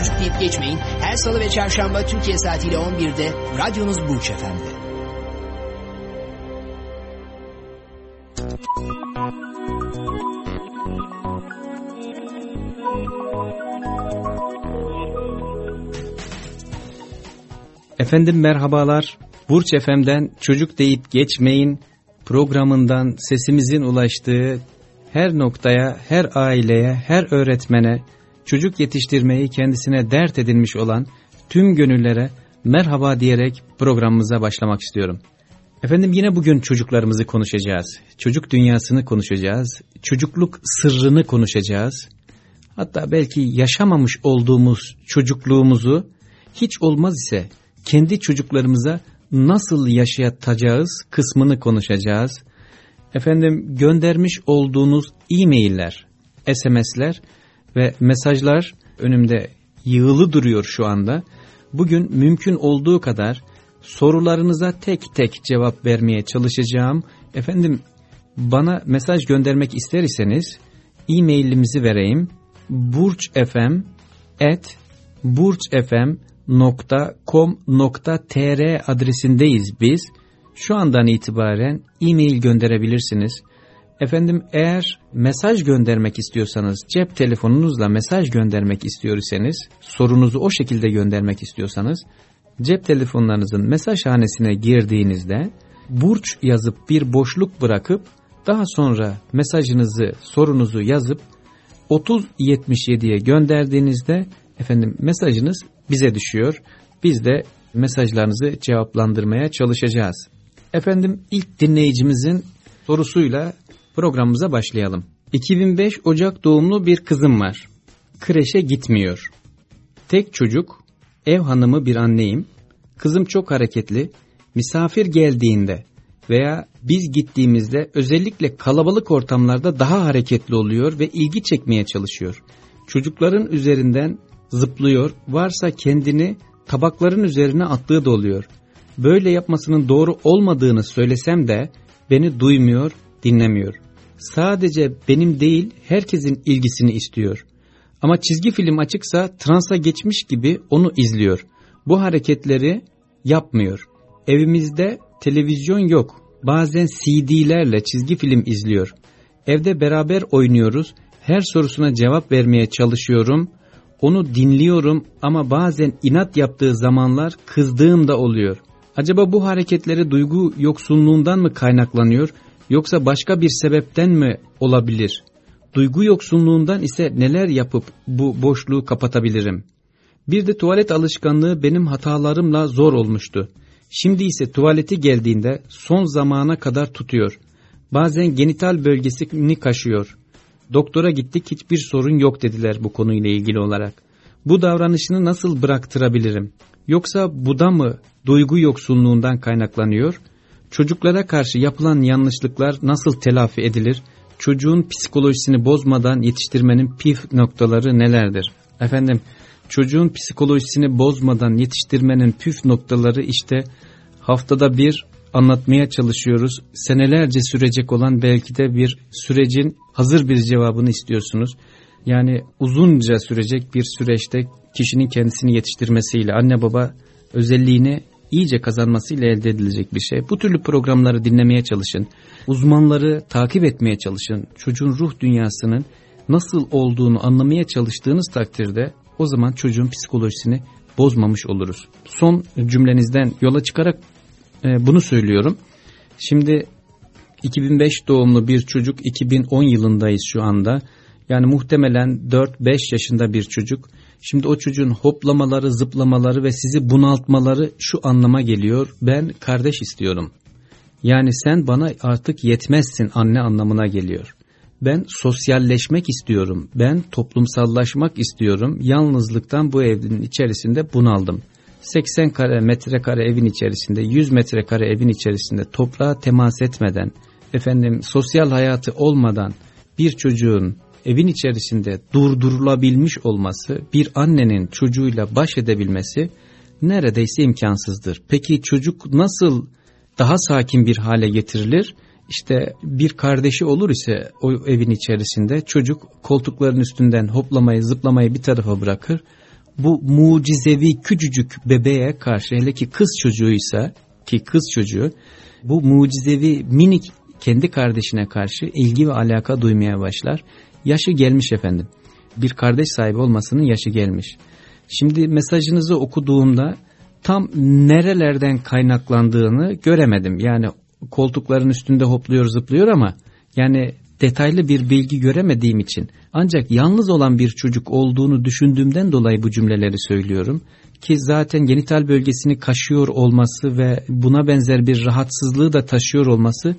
Çocuk deyip geçmeyin. Her salı ve çarşamba Türkiye saatiyle 11'de radyonuz Burç Efendi. Efendim merhabalar. Burç FM'den çocuk deyip geçmeyin programından sesimizin ulaştığı her noktaya, her aileye, her öğretmene çocuk yetiştirmeyi kendisine dert edinmiş olan tüm gönüllere merhaba diyerek programımıza başlamak istiyorum. Efendim yine bugün çocuklarımızı konuşacağız. Çocuk dünyasını konuşacağız. Çocukluk sırrını konuşacağız. Hatta belki yaşamamış olduğumuz çocukluğumuzu hiç olmaz ise kendi çocuklarımıza nasıl yaşatacağız kısmını konuşacağız. Efendim göndermiş olduğunuz e-mailler, SMS'ler ve mesajlar önümde yığılı duruyor şu anda. Bugün mümkün olduğu kadar sorularınıza tek tek cevap vermeye çalışacağım. Efendim bana mesaj göndermek ister iseniz e-mailimizi vereyim. burçfm.com.tr adresindeyiz biz. Şu andan itibaren e-mail gönderebilirsiniz. Efendim eğer mesaj göndermek istiyorsanız, cep telefonunuzla mesaj göndermek istiyorsanız, sorunuzu o şekilde göndermek istiyorsanız, cep telefonlarınızın mesaj hanesine girdiğinizde, burç yazıp bir boşluk bırakıp, daha sonra mesajınızı, sorunuzu yazıp, 3077'ye gönderdiğinizde, efendim mesajınız bize düşüyor. Biz de mesajlarınızı cevaplandırmaya çalışacağız. Efendim ilk dinleyicimizin sorusuyla programımıza başlayalım. 2005 Ocak doğumlu bir kızım var. Kreşe gitmiyor. Tek çocuk, ev hanımı bir anneyim. Kızım çok hareketli. Misafir geldiğinde veya biz gittiğimizde özellikle kalabalık ortamlarda daha hareketli oluyor ve ilgi çekmeye çalışıyor. Çocukların üzerinden zıplıyor, varsa kendini tabakların üzerine attığı da oluyor. Böyle yapmasının doğru olmadığını söylesem de beni duymuyor, dinlemiyor. Sadece benim değil herkesin ilgisini istiyor. Ama çizgi film açıksa transa geçmiş gibi onu izliyor. Bu hareketleri yapmıyor. Evimizde televizyon yok. Bazen CD'lerle çizgi film izliyor. Evde beraber oynuyoruz. Her sorusuna cevap vermeye çalışıyorum. Onu dinliyorum ama bazen inat yaptığı zamanlar kızdığım da oluyor. Acaba bu hareketleri duygu yoksunluğundan mı kaynaklanıyor yoksa başka bir sebepten mi olabilir? Duygu yoksunluğundan ise neler yapıp bu boşluğu kapatabilirim? Bir de tuvalet alışkanlığı benim hatalarımla zor olmuştu. Şimdi ise tuvaleti geldiğinde son zamana kadar tutuyor. Bazen genital bölgesini kaşıyor. Doktora gittik hiçbir sorun yok dediler bu konuyla ilgili olarak. Bu davranışını nasıl bıraktırabilirim? Yoksa bu da mı duygu yoksunluğundan kaynaklanıyor? Çocuklara karşı yapılan yanlışlıklar nasıl telafi edilir? Çocuğun psikolojisini bozmadan yetiştirmenin pif noktaları nelerdir? Efendim çocuğun psikolojisini bozmadan yetiştirmenin püf noktaları işte haftada bir anlatmaya çalışıyoruz. Senelerce sürecek olan belki de bir sürecin hazır bir cevabını istiyorsunuz. Yani uzunca sürecek bir süreçte kişinin kendisini yetiştirmesiyle anne baba özelliğini iyice kazanmasıyla elde edilecek bir şey. Bu türlü programları dinlemeye çalışın. Uzmanları takip etmeye çalışın. Çocuğun ruh dünyasının nasıl olduğunu anlamaya çalıştığınız takdirde o zaman çocuğun psikolojisini bozmamış oluruz. Son cümlenizden yola çıkarak e, bunu söylüyorum. Şimdi 2005 doğumlu bir çocuk 2010 yılındayız şu anda. Yani muhtemelen 4-5 yaşında bir çocuk. Şimdi o çocuğun hoplamaları, zıplamaları ve sizi bunaltmaları şu anlama geliyor. Ben kardeş istiyorum. Yani sen bana artık yetmezsin anne anlamına geliyor. Ben sosyalleşmek istiyorum. Ben toplumsallaşmak istiyorum. Yalnızlıktan bu evin içerisinde bunaldım. 80 kare metrekare evin içerisinde, 100 metrekare evin içerisinde toprağa temas etmeden, efendim sosyal hayatı olmadan bir çocuğun evin içerisinde durdurulabilmiş olması, bir annenin çocuğuyla baş edebilmesi neredeyse imkansızdır. Peki çocuk nasıl daha sakin bir hale getirilir? İşte bir kardeşi olur ise o evin içerisinde çocuk koltukların üstünden hoplamayı zıplamayı bir tarafa bırakır. Bu mucizevi küçücük bebeğe karşı hele ki kız çocuğuysa ki kız çocuğu bu mucizevi minik kendi kardeşine karşı ilgi ve alaka duymaya başlar. Yaşı gelmiş efendim. Bir kardeş sahibi olmasının yaşı gelmiş. Şimdi mesajınızı okuduğumda tam nerelerden kaynaklandığını göremedim. Yani koltukların üstünde hopluyor zıplıyor ama yani detaylı bir bilgi göremediğim için ancak yalnız olan bir çocuk olduğunu düşündüğümden dolayı bu cümleleri söylüyorum. Ki zaten genital bölgesini kaşıyor olması ve buna benzer bir rahatsızlığı da taşıyor olması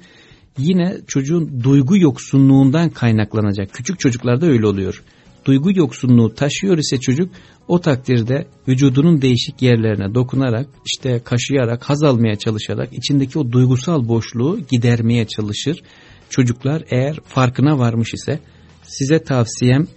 yine çocuğun duygu yoksunluğundan kaynaklanacak. Küçük çocuklarda öyle oluyor. Duygu yoksunluğu taşıyor ise çocuk o takdirde vücudunun değişik yerlerine dokunarak işte kaşıyarak haz almaya çalışarak içindeki o duygusal boşluğu gidermeye çalışır. Çocuklar eğer farkına varmış ise size tavsiyem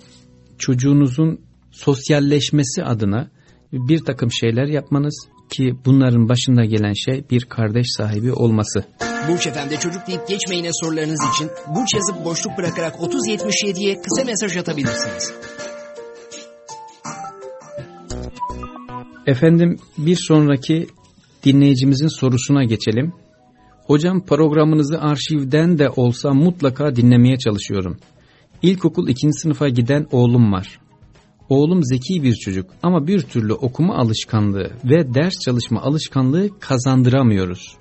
çocuğunuzun sosyalleşmesi adına bir takım şeyler yapmanız ki bunların başında gelen şey bir kardeş sahibi olması. Burç Efendi çocuk deyip geçmeyine sorularınız için Burç yazıp boşluk bırakarak 3077'ye kısa mesaj atabilirsiniz. Efendim bir sonraki dinleyicimizin sorusuna geçelim. Hocam programınızı arşivden de olsa mutlaka dinlemeye çalışıyorum. İlkokul ikinci sınıfa giden oğlum var. Oğlum zeki bir çocuk ama bir türlü okuma alışkanlığı ve ders çalışma alışkanlığı kazandıramıyoruz.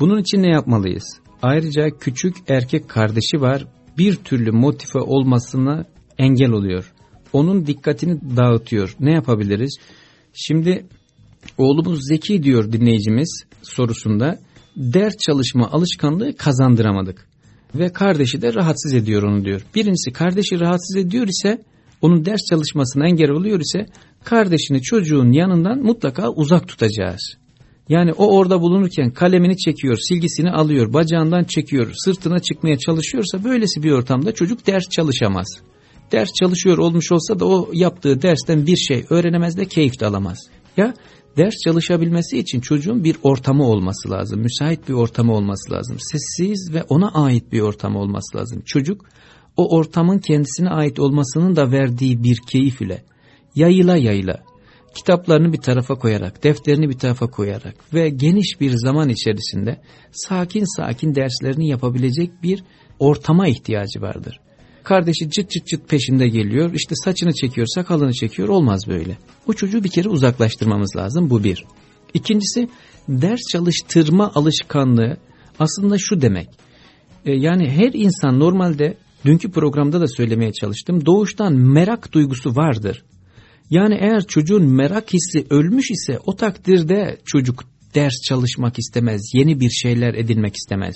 Bunun için ne yapmalıyız? Ayrıca küçük erkek kardeşi var bir türlü motive olmasına engel oluyor. Onun dikkatini dağıtıyor. Ne yapabiliriz? Şimdi oğlumuz zeki diyor dinleyicimiz sorusunda ders çalışma alışkanlığı kazandıramadık. Ve kardeşi de rahatsız ediyor onu diyor. Birincisi kardeşi rahatsız ediyor ise onun ders çalışmasına engel oluyor ise kardeşini çocuğun yanından mutlaka uzak tutacağız. Yani o orada bulunurken kalemini çekiyor, silgisini alıyor, bacağından çekiyor, sırtına çıkmaya çalışıyorsa böylesi bir ortamda çocuk ders çalışamaz. Ders çalışıyor olmuş olsa da o yaptığı dersten bir şey öğrenemez de keyif de alamaz. Ya ders çalışabilmesi için çocuğun bir ortamı olması lazım. Müsait bir ortamı olması lazım. Sessiz ve ona ait bir ortamı olması lazım. Çocuk o ortamın kendisine ait olmasının da verdiği bir keyif ile yayıla yayıla kitaplarını bir tarafa koyarak, defterini bir tarafa koyarak ve geniş bir zaman içerisinde sakin sakin derslerini yapabilecek bir ortama ihtiyacı vardır. Kardeşi çıt çıt çıt peşinde geliyor, işte saçını çekiyor, sakalını çekiyor, olmaz böyle. O çocuğu bir kere uzaklaştırmamız lazım, bu bir. İkincisi, ders çalıştırma alışkanlığı aslında şu demek. E, yani her insan normalde, dünkü programda da söylemeye çalıştım, doğuştan merak duygusu vardır. Yani eğer çocuğun merak hissi ölmüş ise o takdirde çocuk ders çalışmak istemez, yeni bir şeyler edinmek istemez.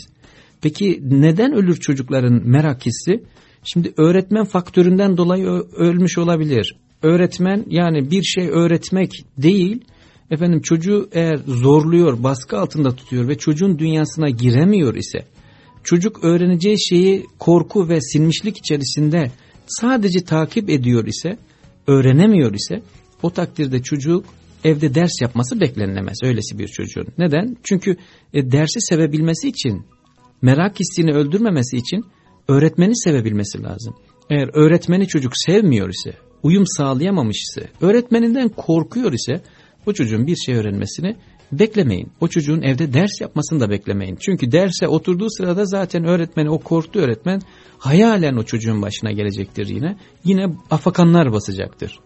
Peki neden ölür çocukların merak hissi? Şimdi öğretmen faktöründen dolayı ölmüş olabilir. Öğretmen yani bir şey öğretmek değil, efendim çocuğu eğer zorluyor, baskı altında tutuyor ve çocuğun dünyasına giremiyor ise, çocuk öğreneceği şeyi korku ve sinmişlik içerisinde sadece takip ediyor ise, öğrenemiyor ise o takdirde çocuk evde ders yapması beklenilemez öylesi bir çocuğun. Neden? Çünkü e, dersi sevebilmesi için, merak hissini öldürmemesi için öğretmeni sevebilmesi lazım. Eğer öğretmeni çocuk sevmiyor ise, uyum sağlayamamış ise, öğretmeninden korkuyor ise o çocuğun bir şey öğrenmesini beklemeyin. O çocuğun evde ders yapmasını da beklemeyin. Çünkü derse oturduğu sırada zaten öğretmeni, o korktu öğretmen hayalen o çocuğun başına gelecektir yine. Yine afakanlar basacaktır.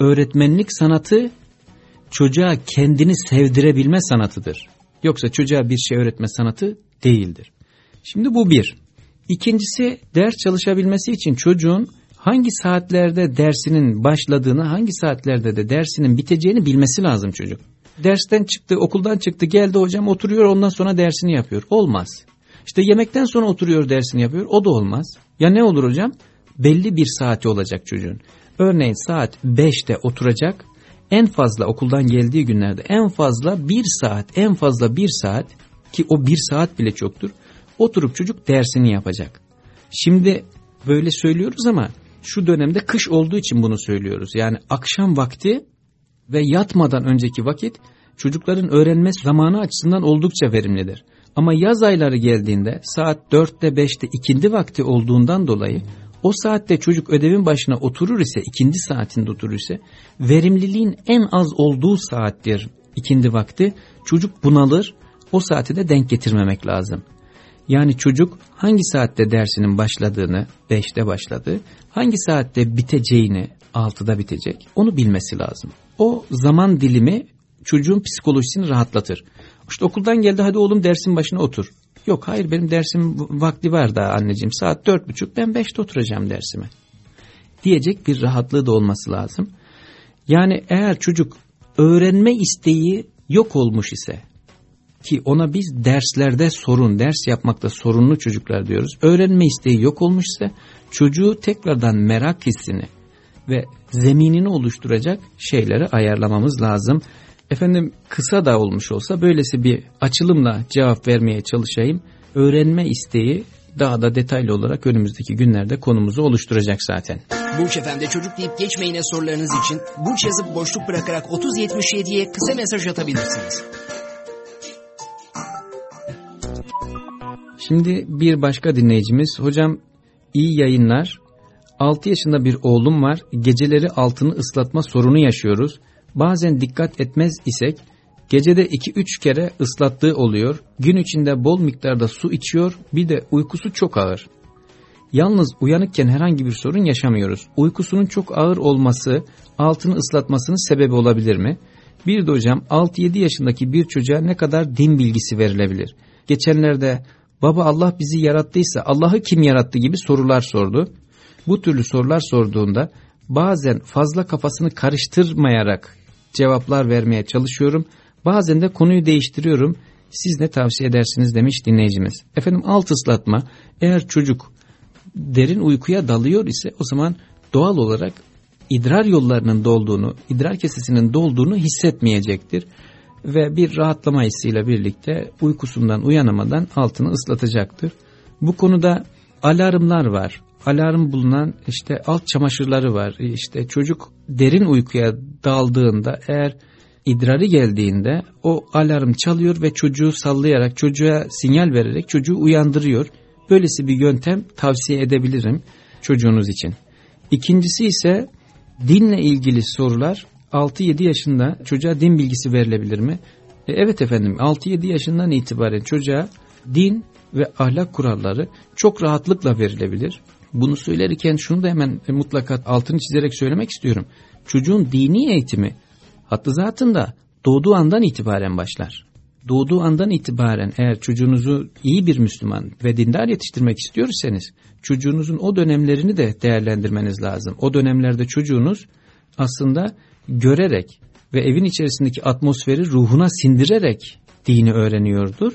Öğretmenlik sanatı çocuğa kendini sevdirebilme sanatıdır. Yoksa çocuğa bir şey öğretme sanatı değildir. Şimdi bu bir. İkincisi ders çalışabilmesi için çocuğun hangi saatlerde dersinin başladığını, hangi saatlerde de dersinin biteceğini bilmesi lazım çocuk. Dersten çıktı, okuldan çıktı, geldi hocam oturuyor ondan sonra dersini yapıyor. Olmaz. İşte yemekten sonra oturuyor dersini yapıyor. O da olmaz. Ya ne olur hocam? Belli bir saati olacak çocuğun. Örneğin saat 5'te oturacak. En fazla okuldan geldiği günlerde en fazla bir saat, en fazla bir saat ki o bir saat bile çoktur. Oturup çocuk dersini yapacak. Şimdi böyle söylüyoruz ama şu dönemde kış olduğu için bunu söylüyoruz. Yani akşam vakti ve yatmadan önceki vakit çocukların öğrenme zamanı açısından oldukça verimlidir. Ama yaz ayları geldiğinde saat 4'te 5'te ikindi vakti olduğundan dolayı o saatte çocuk ödevin başına oturur ise ikindi saatinde oturur ise verimliliğin en az olduğu saattir ikindi vakti çocuk bunalır o saati de denk getirmemek lazım. Yani çocuk hangi saatte dersinin başladığını 5'te başladı hangi saatte biteceğini 6'da bitecek onu bilmesi lazım. O zaman dilimi çocuğun psikolojisini rahatlatır. İşte okuldan geldi hadi oğlum dersin başına otur. Yok hayır benim dersim vakti var daha anneciğim saat dört buçuk ben beşte oturacağım dersime. Diyecek bir rahatlığı da olması lazım. Yani eğer çocuk öğrenme isteği yok olmuş ise ki ona biz derslerde sorun, ders yapmakta sorunlu çocuklar diyoruz. Öğrenme isteği yok olmuşsa çocuğu tekrardan merak hissini ve zeminini oluşturacak şeyleri ayarlamamız lazım. Efendim kısa da olmuş olsa böylesi bir açılımla cevap vermeye çalışayım. Öğrenme isteği daha da detaylı olarak önümüzdeki günlerde konumuzu oluşturacak zaten. Burç Efendi çocuk deyip geçmeyine sorularınız için Burç yazıp boşluk bırakarak 3077'ye kısa mesaj atabilirsiniz. Şimdi bir başka dinleyicimiz hocam iyi yayınlar 6 yaşında bir oğlum var geceleri altını ıslatma sorunu yaşıyoruz bazen dikkat etmez isek gecede 2-3 kere ıslattığı oluyor. Gün içinde bol miktarda su içiyor bir de uykusu çok ağır. Yalnız uyanıkken herhangi bir sorun yaşamıyoruz. Uykusunun çok ağır olması altını ıslatmasının sebebi olabilir mi? Bir de hocam 6-7 yaşındaki bir çocuğa ne kadar din bilgisi verilebilir? Geçenlerde baba Allah bizi yarattıysa Allah'ı kim yarattı gibi sorular sordu. Bu türlü sorular sorduğunda bazen fazla kafasını karıştırmayarak cevaplar vermeye çalışıyorum. Bazen de konuyu değiştiriyorum. Siz ne tavsiye edersiniz demiş dinleyicimiz. Efendim alt ıslatma eğer çocuk derin uykuya dalıyor ise o zaman doğal olarak idrar yollarının dolduğunu, idrar kesesinin dolduğunu hissetmeyecektir. Ve bir rahatlama hissiyle birlikte uykusundan uyanamadan altını ıslatacaktır. Bu konuda alarmlar var alarm bulunan işte alt çamaşırları var. İşte çocuk derin uykuya daldığında eğer idrarı geldiğinde o alarm çalıyor ve çocuğu sallayarak çocuğa sinyal vererek çocuğu uyandırıyor. Böylesi bir yöntem tavsiye edebilirim çocuğunuz için. İkincisi ise dinle ilgili sorular 6-7 yaşında çocuğa din bilgisi verilebilir mi? E, evet efendim 6-7 yaşından itibaren çocuğa din ve ahlak kuralları çok rahatlıkla verilebilir. Bunu söylerken şunu da hemen mutlaka altını çizerek söylemek istiyorum. Çocuğun dini eğitimi hattı zatında doğduğu andan itibaren başlar. Doğduğu andan itibaren eğer çocuğunuzu iyi bir Müslüman ve dindar yetiştirmek istiyorsanız çocuğunuzun o dönemlerini de değerlendirmeniz lazım. O dönemlerde çocuğunuz aslında görerek ve evin içerisindeki atmosferi ruhuna sindirerek dini öğreniyordur.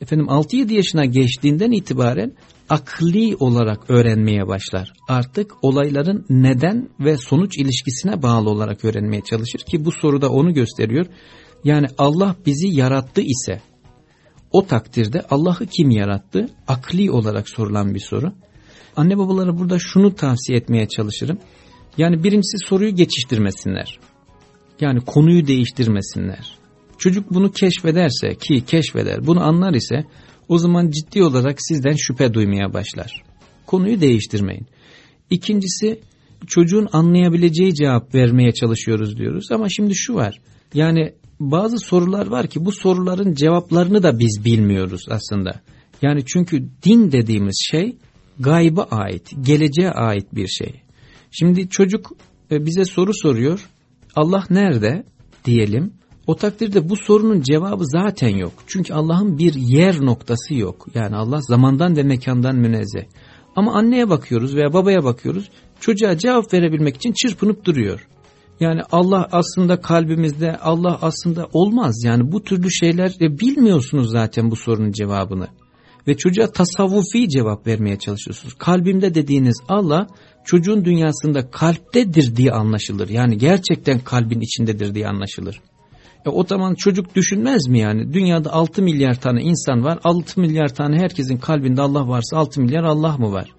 Efendim 6-7 yaşına geçtiğinden itibaren akli olarak öğrenmeye başlar. Artık olayların neden ve sonuç ilişkisine bağlı olarak öğrenmeye çalışır ki bu soruda onu gösteriyor. Yani Allah bizi yarattı ise o takdirde Allah'ı kim yarattı? Akli olarak sorulan bir soru. Anne babalara burada şunu tavsiye etmeye çalışırım. Yani birincisi soruyu geçiştirmesinler. Yani konuyu değiştirmesinler. Çocuk bunu keşfederse ki keşfeder bunu anlar ise o zaman ciddi olarak sizden şüphe duymaya başlar. Konuyu değiştirmeyin. İkincisi çocuğun anlayabileceği cevap vermeye çalışıyoruz diyoruz ama şimdi şu var. Yani bazı sorular var ki bu soruların cevaplarını da biz bilmiyoruz aslında. Yani çünkü din dediğimiz şey gayba ait, geleceğe ait bir şey. Şimdi çocuk e, bize soru soruyor. Allah nerede diyelim. O takdirde bu sorunun cevabı zaten yok. Çünkü Allah'ın bir yer noktası yok. Yani Allah zamandan ve mekandan münezzeh. Ama anneye bakıyoruz veya babaya bakıyoruz. Çocuğa cevap verebilmek için çırpınıp duruyor. Yani Allah aslında kalbimizde, Allah aslında olmaz. Yani bu türlü şeyler e, bilmiyorsunuz zaten bu sorunun cevabını. ve çocuğa tasavvufi cevap vermeye çalışıyorsunuz. Kalbimde dediğiniz Allah çocuğun dünyasında kalptedir diye anlaşılır. Yani gerçekten kalbin içindedir diye anlaşılır. E o zaman çocuk düşünmez mi yani? Dünyada 6 milyar tane insan var. 6 milyar tane herkesin kalbinde Allah varsa 6 milyar Allah mı var?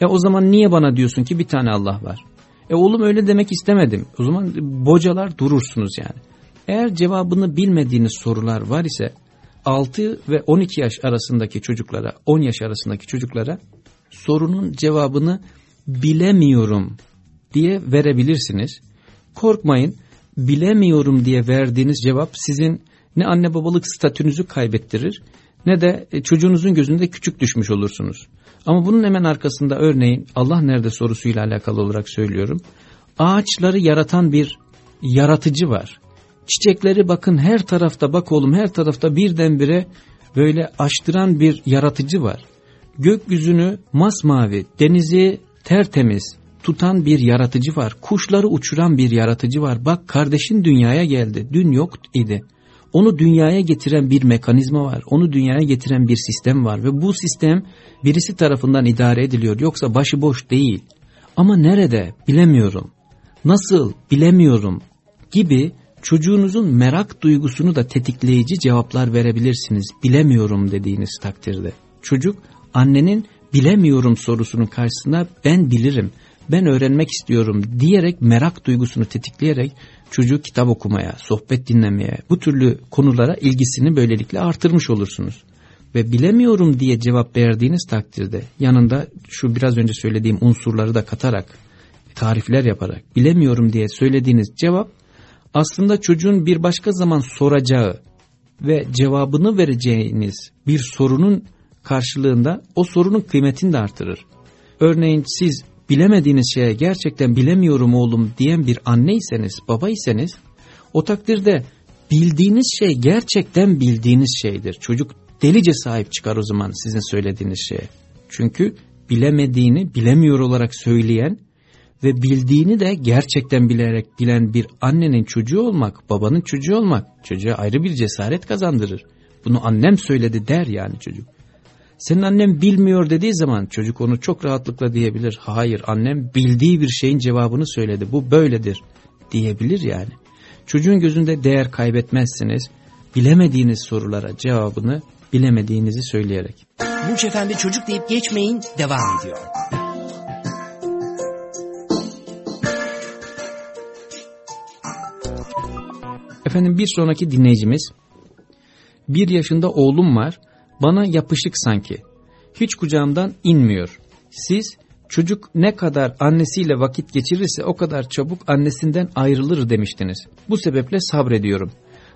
E o zaman niye bana diyorsun ki bir tane Allah var? E oğlum öyle demek istemedim. O zaman bocalar durursunuz yani. Eğer cevabını bilmediğiniz sorular var ise 6 ve 12 yaş arasındaki çocuklara, 10 yaş arasındaki çocuklara sorunun cevabını bilemiyorum diye verebilirsiniz. Korkmayın bilemiyorum diye verdiğiniz cevap sizin ne anne babalık statünüzü kaybettirir ne de e, çocuğunuzun gözünde küçük düşmüş olursunuz. Ama bunun hemen arkasında örneğin Allah nerede sorusuyla alakalı olarak söylüyorum. Ağaçları yaratan bir yaratıcı var. Çiçekleri bakın her tarafta bak oğlum her tarafta birdenbire böyle açtıran bir yaratıcı var. Gökyüzünü masmavi, denizi tertemiz tutan bir yaratıcı var. Kuşları uçuran bir yaratıcı var. Bak kardeşin dünyaya geldi. Dün yok idi. Onu dünyaya getiren bir mekanizma var. Onu dünyaya getiren bir sistem var. Ve bu sistem birisi tarafından idare ediliyor. Yoksa başıboş değil. Ama nerede bilemiyorum. Nasıl bilemiyorum gibi çocuğunuzun merak duygusunu da tetikleyici cevaplar verebilirsiniz. Bilemiyorum dediğiniz takdirde. Çocuk annenin bilemiyorum sorusunun karşısında ben bilirim, ben öğrenmek istiyorum diyerek merak duygusunu tetikleyerek çocuğu kitap okumaya, sohbet dinlemeye, bu türlü konulara ilgisini böylelikle artırmış olursunuz. Ve bilemiyorum diye cevap verdiğiniz takdirde yanında şu biraz önce söylediğim unsurları da katarak, tarifler yaparak bilemiyorum diye söylediğiniz cevap aslında çocuğun bir başka zaman soracağı ve cevabını vereceğiniz bir sorunun karşılığında o sorunun kıymetini de artırır. Örneğin siz bilemediğiniz şeye gerçekten bilemiyorum oğlum diyen bir anneyseniz, babayseniz o takdirde bildiğiniz şey gerçekten bildiğiniz şeydir. Çocuk delice sahip çıkar o zaman sizin söylediğiniz şeye. Çünkü bilemediğini bilemiyor olarak söyleyen ve bildiğini de gerçekten bilerek bilen bir annenin çocuğu olmak, babanın çocuğu olmak çocuğa ayrı bir cesaret kazandırır. Bunu annem söyledi der yani çocuk. Senin annem bilmiyor dediği zaman çocuk onu çok rahatlıkla diyebilir. Hayır annem bildiği bir şeyin cevabını söyledi. Bu böyledir diyebilir yani. Çocuğun gözünde değer kaybetmezsiniz. Bilemediğiniz sorulara cevabını bilemediğinizi söyleyerek. Burç Efendi çocuk deyip geçmeyin devam ediyor. Efendim bir sonraki dinleyicimiz bir yaşında oğlum var bana yapışık sanki. Hiç kucağımdan inmiyor. Siz çocuk ne kadar annesiyle vakit geçirirse o kadar çabuk annesinden ayrılır demiştiniz. Bu sebeple sabrediyorum.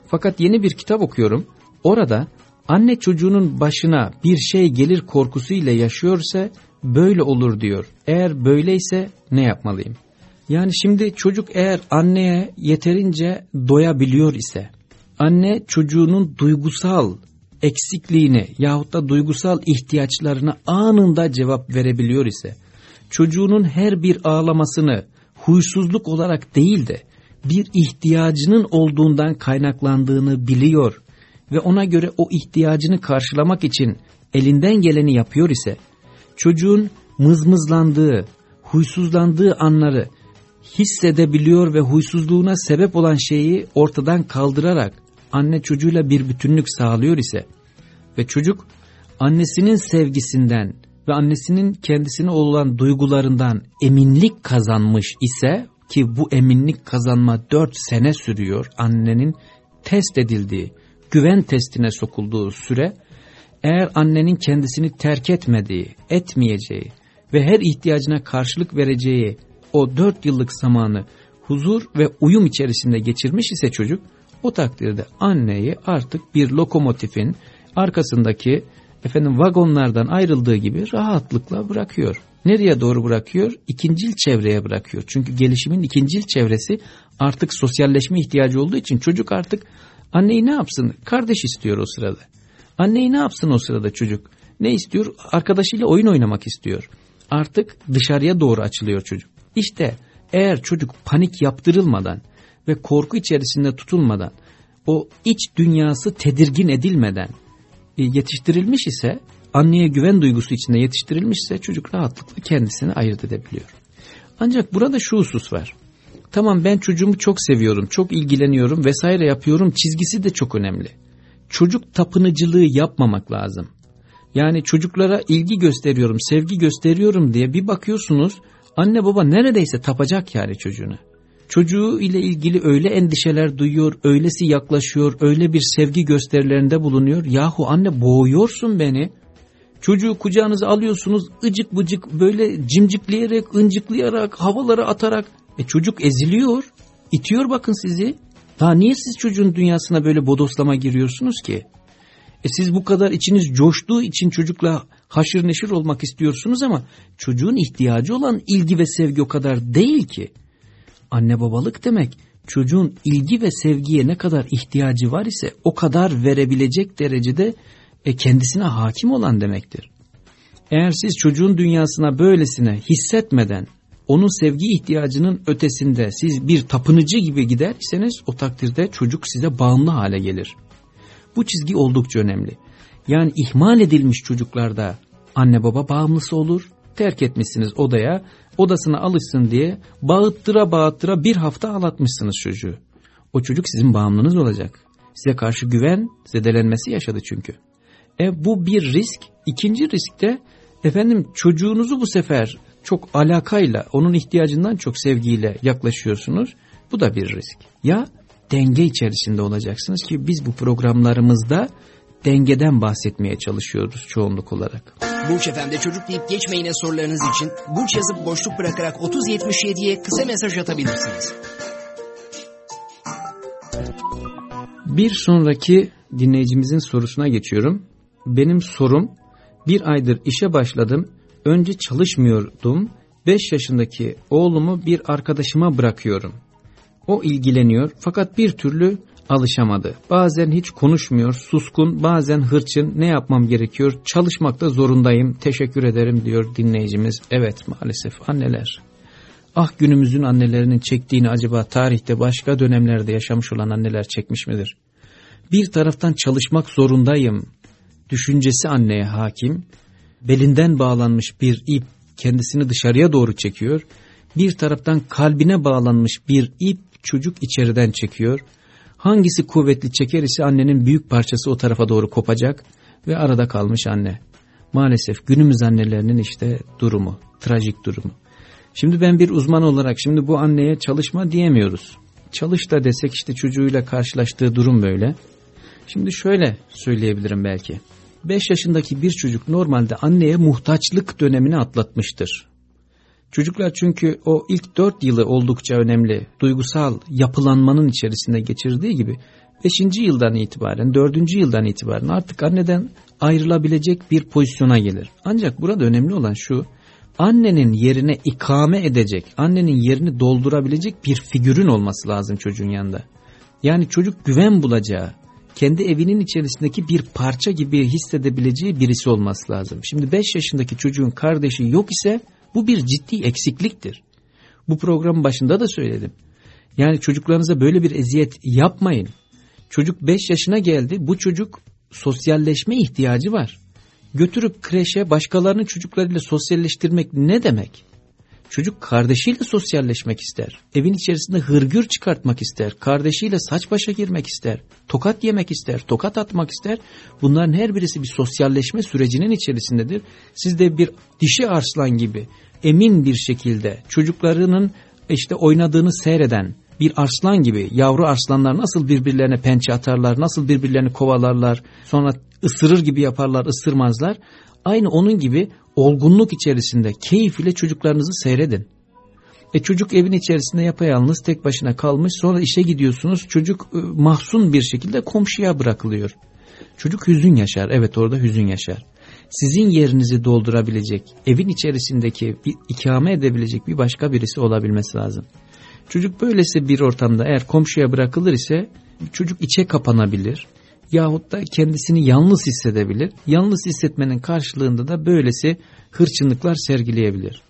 Fakat yeni bir kitap okuyorum. Orada anne çocuğunun başına bir şey gelir korkusuyla yaşıyorsa böyle olur diyor. Eğer böyleyse ne yapmalıyım? Yani şimdi çocuk eğer anneye yeterince doyabiliyor ise, anne çocuğunun duygusal eksikliğini yahut da duygusal ihtiyaçlarına anında cevap verebiliyor ise, çocuğunun her bir ağlamasını huysuzluk olarak değil de bir ihtiyacının olduğundan kaynaklandığını biliyor ve ona göre o ihtiyacını karşılamak için elinden geleni yapıyor ise, çocuğun mızmızlandığı, huysuzlandığı anları hissedebiliyor ve huysuzluğuna sebep olan şeyi ortadan kaldırarak anne çocuğuyla bir bütünlük sağlıyor ise ve çocuk annesinin sevgisinden ve annesinin kendisine olan duygularından eminlik kazanmış ise ki bu eminlik kazanma dört sene sürüyor annenin test edildiği, güven testine sokulduğu süre eğer annenin kendisini terk etmediği, etmeyeceği ve her ihtiyacına karşılık vereceği o dört yıllık zamanı huzur ve uyum içerisinde geçirmiş ise çocuk o takdirde anneyi artık bir lokomotifin arkasındaki efendim vagonlardan ayrıldığı gibi rahatlıkla bırakıyor. Nereye doğru bırakıyor? İkincil çevreye bırakıyor. Çünkü gelişimin ikincil çevresi artık sosyalleşme ihtiyacı olduğu için çocuk artık anneyi ne yapsın? Kardeş istiyor o sırada. Anneyi ne yapsın o sırada çocuk? Ne istiyor? Arkadaşıyla oyun oynamak istiyor. Artık dışarıya doğru açılıyor çocuk. İşte eğer çocuk panik yaptırılmadan ve korku içerisinde tutulmadan, o iç dünyası tedirgin edilmeden e, yetiştirilmiş ise anneye güven duygusu içinde yetiştirilmişse çocuk rahatlıkla kendisini ayırt edebiliyor. Ancak burada şu husus var. Tamam ben çocuğumu çok seviyorum, çok ilgileniyorum vesaire yapıyorum çizgisi de çok önemli. Çocuk tapınıcılığı yapmamak lazım. Yani çocuklara ilgi gösteriyorum, sevgi gösteriyorum diye bir bakıyorsunuz anne baba neredeyse tapacak yani çocuğuna. Çocuğu ile ilgili öyle endişeler duyuyor, öylesi yaklaşıyor, öyle bir sevgi gösterilerinde bulunuyor. Yahu anne boğuyorsun beni. Çocuğu kucağınıza alıyorsunuz ıcık bıcık böyle cimcikleyerek, ıncıklayarak, havalara atarak. E çocuk eziliyor, itiyor bakın sizi. Daha niye siz çocuğun dünyasına böyle bodoslama giriyorsunuz ki? E siz bu kadar içiniz coştuğu için çocukla haşır neşir olmak istiyorsunuz ama çocuğun ihtiyacı olan ilgi ve sevgi o kadar değil ki. Anne babalık demek çocuğun ilgi ve sevgiye ne kadar ihtiyacı var ise o kadar verebilecek derecede e, kendisine hakim olan demektir. Eğer siz çocuğun dünyasına böylesine hissetmeden onun sevgi ihtiyacının ötesinde siz bir tapınıcı gibi giderseniz o takdirde çocuk size bağımlı hale gelir. Bu çizgi oldukça önemli. Yani ihmal edilmiş çocuklarda anne baba bağımlısı olur. Terk etmişsiniz odaya, odasına alışsın diye bağıttıra bağıttıra bir hafta ağlatmışsınız çocuğu. O çocuk sizin bağımlınız olacak. Size karşı güven zedelenmesi yaşadı çünkü. E bu bir risk. İkinci risk de efendim çocuğunuzu bu sefer çok alakayla, onun ihtiyacından çok sevgiyle yaklaşıyorsunuz. Bu da bir risk. Ya denge içerisinde olacaksınız ki biz bu programlarımızda dengeden bahsetmeye çalışıyoruz çoğunluk olarak. Burç Efendi çocuk deyip geçmeyine sorularınız için Burç yazıp boşluk bırakarak 3077'ye kısa mesaj atabilirsiniz. Bir sonraki dinleyicimizin sorusuna geçiyorum. Benim sorum bir aydır işe başladım. Önce çalışmıyordum. 5 yaşındaki oğlumu bir arkadaşıma bırakıyorum. O ilgileniyor fakat bir türlü alışamadı. Bazen hiç konuşmuyor, suskun, bazen hırçın. Ne yapmam gerekiyor? Çalışmakta zorundayım. Teşekkür ederim diyor dinleyicimiz. Evet maalesef anneler. Ah günümüzün annelerinin çektiğini acaba tarihte başka dönemlerde yaşamış olan anneler çekmiş midir? Bir taraftan çalışmak zorundayım. Düşüncesi anneye hakim. Belinden bağlanmış bir ip kendisini dışarıya doğru çekiyor. Bir taraftan kalbine bağlanmış bir ip çocuk içeriden çekiyor. Hangisi kuvvetli çeker ise annenin büyük parçası o tarafa doğru kopacak ve arada kalmış anne. Maalesef günümüz annelerinin işte durumu, trajik durumu. Şimdi ben bir uzman olarak şimdi bu anneye çalışma diyemiyoruz. Çalış da desek işte çocuğuyla karşılaştığı durum böyle. Şimdi şöyle söyleyebilirim belki. 5 yaşındaki bir çocuk normalde anneye muhtaçlık dönemini atlatmıştır. Çocuklar çünkü o ilk dört yılı oldukça önemli duygusal yapılanmanın içerisinde geçirdiği gibi beşinci yıldan itibaren dördüncü yıldan itibaren artık anneden ayrılabilecek bir pozisyona gelir. Ancak burada önemli olan şu annenin yerine ikame edecek annenin yerini doldurabilecek bir figürün olması lazım çocuğun yanında. Yani çocuk güven bulacağı kendi evinin içerisindeki bir parça gibi hissedebileceği birisi olması lazım. Şimdi 5 yaşındaki çocuğun kardeşi yok ise bu bir ciddi eksikliktir. Bu programın başında da söyledim. Yani çocuklarınıza böyle bir eziyet yapmayın. Çocuk 5 yaşına geldi. Bu çocuk sosyalleşme ihtiyacı var. Götürüp kreşe başkalarının çocuklarıyla sosyalleştirmek ne demek? Çocuk kardeşiyle sosyalleşmek ister. Evin içerisinde hırgür çıkartmak ister. Kardeşiyle saç başa girmek ister. Tokat yemek ister. Tokat atmak ister. Bunların her birisi bir sosyalleşme sürecinin içerisindedir. Siz de bir dişi arslan gibi emin bir şekilde çocuklarının işte oynadığını seyreden bir arslan gibi yavru arslanlar nasıl birbirlerine pençe atarlar, nasıl birbirlerini kovalarlar, sonra ısırır gibi yaparlar, ısırmazlar. Aynı onun gibi olgunluk içerisinde keyif ile çocuklarınızı seyredin. E çocuk evin içerisinde yapayalnız tek başına kalmış sonra işe gidiyorsunuz çocuk e, mahzun bir şekilde komşuya bırakılıyor. Çocuk hüzün yaşar evet orada hüzün yaşar. Sizin yerinizi doldurabilecek evin içerisindeki bir ikame edebilecek bir başka birisi olabilmesi lazım. Çocuk böylesi bir ortamda eğer komşuya bırakılır ise çocuk içe kapanabilir yahut da kendisini yalnız hissedebilir. Yalnız hissetmenin karşılığında da böylesi hırçınlıklar sergileyebilir.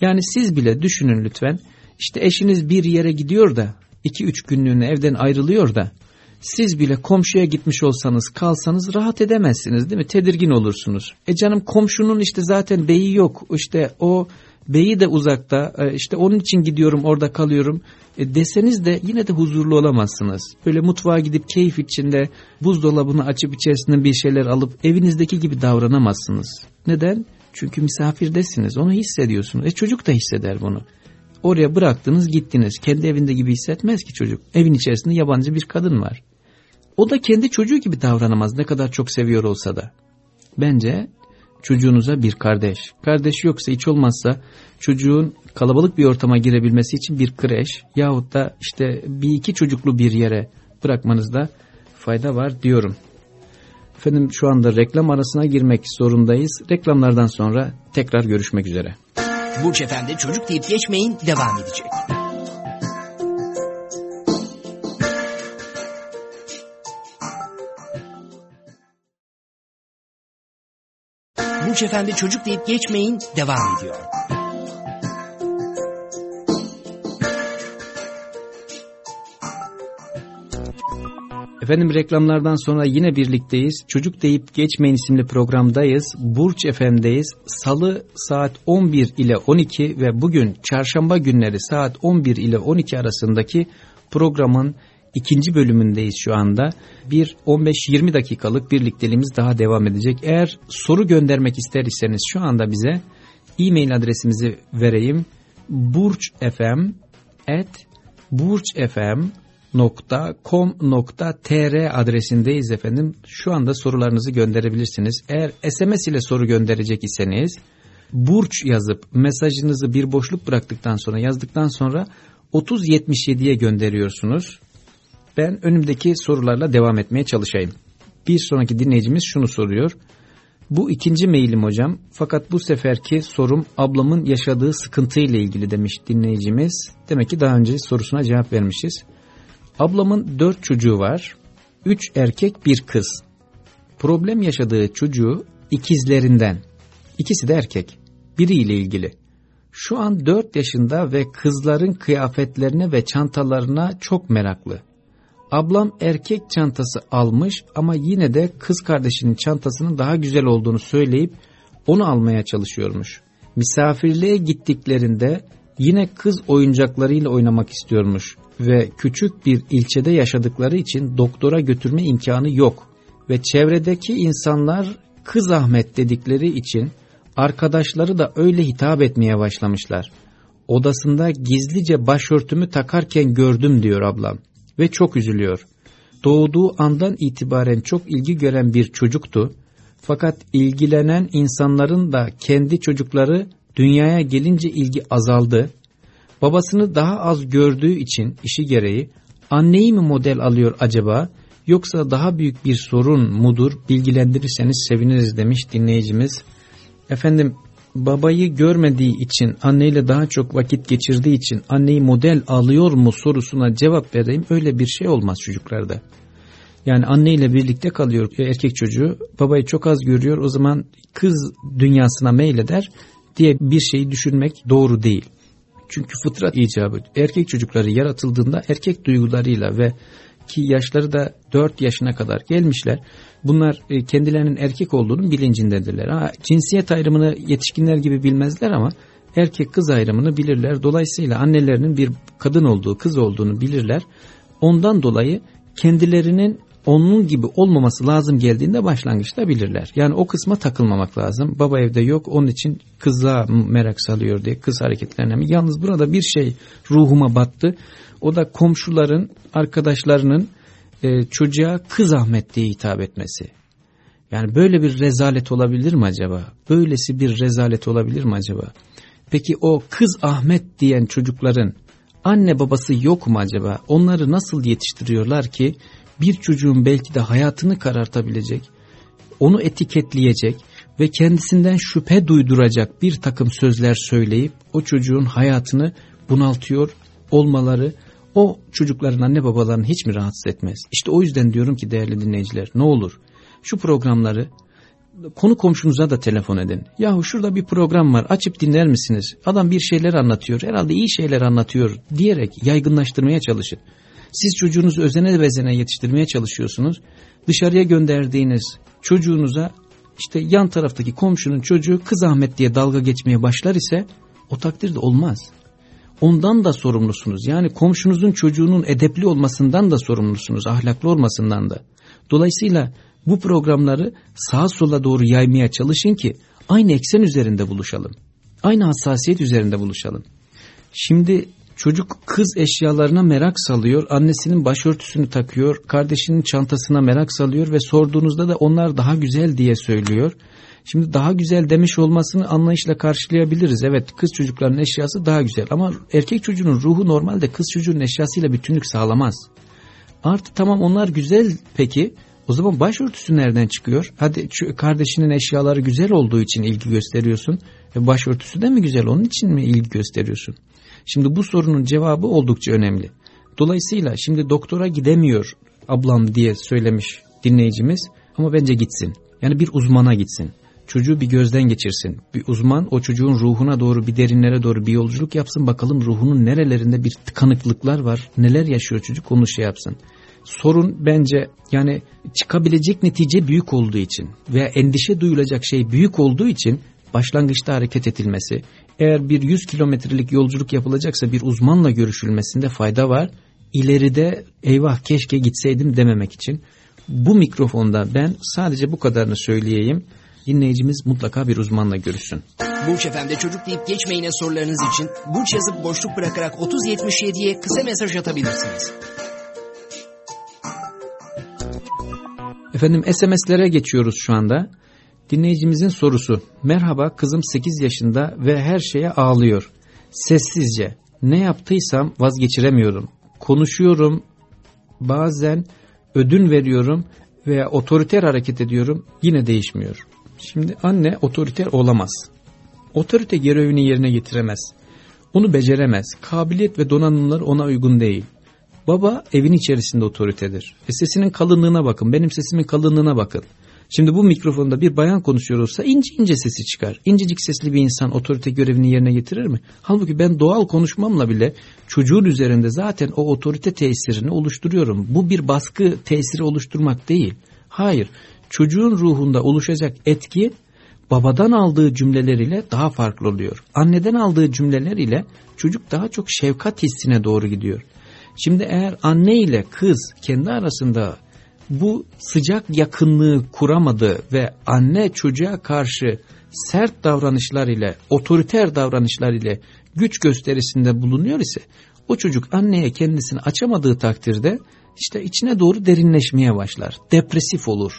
Yani siz bile düşünün lütfen işte eşiniz bir yere gidiyor da 2-3 günlüğüne evden ayrılıyor da Siz bile komşuya gitmiş olsanız kalsanız rahat edemezsiniz değil mi? Tedirgin olursunuz. E canım komşunun işte zaten beyi yok. İşte o beyi de uzakta. E, işte onun için gidiyorum orada kalıyorum. E deseniz de yine de huzurlu olamazsınız. Böyle mutfağa gidip keyif içinde buzdolabını açıp içerisinde bir şeyler alıp evinizdeki gibi davranamazsınız. Neden? Çünkü misafirdesiniz. Onu hissediyorsunuz. E çocuk da hisseder bunu. Oraya bıraktınız gittiniz. Kendi evinde gibi hissetmez ki çocuk. Evin içerisinde yabancı bir kadın var. O da kendi çocuğu gibi davranamaz ne kadar çok seviyor olsa da. Bence çocuğunuza bir kardeş. Kardeş yoksa hiç olmazsa çocuğun kalabalık bir ortama girebilmesi için bir kreş yahut da işte bir iki çocuklu bir yere bırakmanızda fayda var diyorum. Efendim şu anda reklam arasına girmek zorundayız. Reklamlardan sonra tekrar görüşmek üzere. Burç Efendi çocuk deyip geçmeyin devam edecek. Burç Efendi çocuk deyip geçmeyin devam ediyor. Efendim reklamlardan sonra yine birlikteyiz. Çocuk deyip geçmeyin isimli programdayız. Burç FM'deyiz. Salı saat 11 ile 12 ve bugün çarşamba günleri saat 11 ile 12 arasındaki programın ikinci bölümündeyiz şu anda. Bir 15-20 dakikalık birlikteliğimiz daha devam edecek. Eğer soru göndermek ister iseniz şu anda bize e-mail adresimizi vereyim. burçfm at burçfm .com.tr adresindeyiz efendim. Şu anda sorularınızı gönderebilirsiniz. Eğer SMS ile soru gönderecek iseniz burç yazıp mesajınızı bir boşluk bıraktıktan sonra yazdıktan sonra 3077'ye gönderiyorsunuz. Ben önümdeki sorularla devam etmeye çalışayım. Bir sonraki dinleyicimiz şunu soruyor. Bu ikinci mailim hocam fakat bu seferki sorum ablamın yaşadığı sıkıntı ile ilgili demiş dinleyicimiz. Demek ki daha önce sorusuna cevap vermişiz. Ablamın dört çocuğu var. Üç erkek bir kız. Problem yaşadığı çocuğu ikizlerinden. İkisi de erkek. Biriyle ilgili. Şu an dört yaşında ve kızların kıyafetlerine ve çantalarına çok meraklı. Ablam erkek çantası almış ama yine de kız kardeşinin çantasının daha güzel olduğunu söyleyip onu almaya çalışıyormuş. Misafirliğe gittiklerinde yine kız oyuncaklarıyla oynamak istiyormuş ve küçük bir ilçede yaşadıkları için doktora götürme imkanı yok ve çevredeki insanlar kız Ahmet dedikleri için arkadaşları da öyle hitap etmeye başlamışlar. Odasında gizlice başörtümü takarken gördüm diyor ablam ve çok üzülüyor. Doğduğu andan itibaren çok ilgi gören bir çocuktu fakat ilgilenen insanların da kendi çocukları dünyaya gelince ilgi azaldı Babasını daha az gördüğü için işi gereği anneyi mi model alıyor acaba yoksa daha büyük bir sorun mudur bilgilendirirseniz seviniriz demiş dinleyicimiz. Efendim babayı görmediği için anneyle daha çok vakit geçirdiği için anneyi model alıyor mu sorusuna cevap vereyim öyle bir şey olmaz çocuklarda. Yani anneyle birlikte kalıyor erkek çocuğu babayı çok az görüyor o zaman kız dünyasına meyleder diye bir şeyi düşünmek doğru değil. Çünkü fıtrat icabı erkek çocukları yaratıldığında erkek duygularıyla ve ki yaşları da 4 yaşına kadar gelmişler. Bunlar e, kendilerinin erkek olduğunun bilincindedirler. Ha, cinsiyet ayrımını yetişkinler gibi bilmezler ama erkek kız ayrımını bilirler. Dolayısıyla annelerinin bir kadın olduğu, kız olduğunu bilirler. Ondan dolayı kendilerinin onun gibi olmaması lazım geldiğinde başlangıçta bilirler. Yani o kısma takılmamak lazım. Baba evde yok onun için kıza merak salıyor diye kız hareketlerine mi? Yalnız burada bir şey ruhuma battı. O da komşuların, arkadaşlarının e, çocuğa kız Ahmet diye hitap etmesi. Yani böyle bir rezalet olabilir mi acaba? Böylesi bir rezalet olabilir mi acaba? Peki o kız Ahmet diyen çocukların anne babası yok mu acaba? Onları nasıl yetiştiriyorlar ki bir çocuğun belki de hayatını karartabilecek, onu etiketleyecek ve kendisinden şüphe duyduracak bir takım sözler söyleyip o çocuğun hayatını bunaltıyor olmaları o çocukların anne babalarını hiç mi rahatsız etmez? İşte o yüzden diyorum ki değerli dinleyiciler ne olur şu programları konu komşunuza da telefon edin. Yahu şurada bir program var açıp dinler misiniz? Adam bir şeyler anlatıyor herhalde iyi şeyler anlatıyor diyerek yaygınlaştırmaya çalışın. Siz çocuğunuzu özene bezene yetiştirmeye çalışıyorsunuz. Dışarıya gönderdiğiniz çocuğunuza işte yan taraftaki komşunun çocuğu kız Ahmet diye dalga geçmeye başlar ise o takdirde olmaz. Ondan da sorumlusunuz. Yani komşunuzun çocuğunun edepli olmasından da sorumlusunuz. Ahlaklı olmasından da. Dolayısıyla bu programları sağa sola doğru yaymaya çalışın ki aynı eksen üzerinde buluşalım. Aynı hassasiyet üzerinde buluşalım. Şimdi çocuk kız eşyalarına merak salıyor, annesinin başörtüsünü takıyor, kardeşinin çantasına merak salıyor ve sorduğunuzda da onlar daha güzel diye söylüyor. Şimdi daha güzel demiş olmasını anlayışla karşılayabiliriz. Evet kız çocukların eşyası daha güzel ama erkek çocuğun ruhu normalde kız çocuğun eşyasıyla bütünlük sağlamaz. Artı tamam onlar güzel peki o zaman başörtüsü nereden çıkıyor? Hadi kardeşinin eşyaları güzel olduğu için ilgi gösteriyorsun. E başörtüsü de mi güzel onun için mi ilgi gösteriyorsun? Şimdi bu sorunun cevabı oldukça önemli. Dolayısıyla şimdi doktora gidemiyor ablam diye söylemiş dinleyicimiz ama bence gitsin. Yani bir uzmana gitsin. Çocuğu bir gözden geçirsin. Bir uzman o çocuğun ruhuna doğru bir derinlere doğru bir yolculuk yapsın. Bakalım ruhunun nerelerinde bir tıkanıklıklar var. Neler yaşıyor çocuk onu şey yapsın. Sorun bence yani çıkabilecek netice büyük olduğu için veya endişe duyulacak şey büyük olduğu için başlangıçta hareket edilmesi, eğer bir 100 kilometrelik yolculuk yapılacaksa bir uzmanla görüşülmesinde fayda var. İleride eyvah keşke gitseydim dememek için. Bu mikrofonda ben sadece bu kadarını söyleyeyim. Dinleyicimiz mutlaka bir uzmanla görüşsün. Burç Efendi çocuk deyip geçmeyine sorularınız için Burç yazıp boşluk bırakarak 3077'ye kısa mesaj atabilirsiniz. Efendim SMS'lere geçiyoruz şu anda. Dinleyicimizin sorusu. Merhaba kızım 8 yaşında ve her şeye ağlıyor. Sessizce. Ne yaptıysam vazgeçiremiyorum. Konuşuyorum. Bazen ödün veriyorum veya otoriter hareket ediyorum. Yine değişmiyor. Şimdi anne otoriter olamaz. Otorite görevini yerine getiremez. Onu beceremez. Kabiliyet ve donanımlar ona uygun değil. Baba evin içerisinde otoritedir. E sesinin kalınlığına bakın. Benim sesimin kalınlığına bakın. Şimdi bu mikrofonda bir bayan konuşuyor olsa ince ince sesi çıkar. İncecik sesli bir insan otorite görevini yerine getirir mi? Halbuki ben doğal konuşmamla bile çocuğun üzerinde zaten o otorite tesirini oluşturuyorum. Bu bir baskı tesiri oluşturmak değil. Hayır, çocuğun ruhunda oluşacak etki babadan aldığı cümleler ile daha farklı oluyor. Anneden aldığı cümleler ile çocuk daha çok şefkat hissine doğru gidiyor. Şimdi eğer anne ile kız kendi arasında bu sıcak yakınlığı kuramadı ve anne çocuğa karşı sert davranışlar ile, otoriter davranışlar ile güç gösterisinde bulunuyor ise o çocuk anneye kendisini açamadığı takdirde işte içine doğru derinleşmeye başlar. Depresif olur.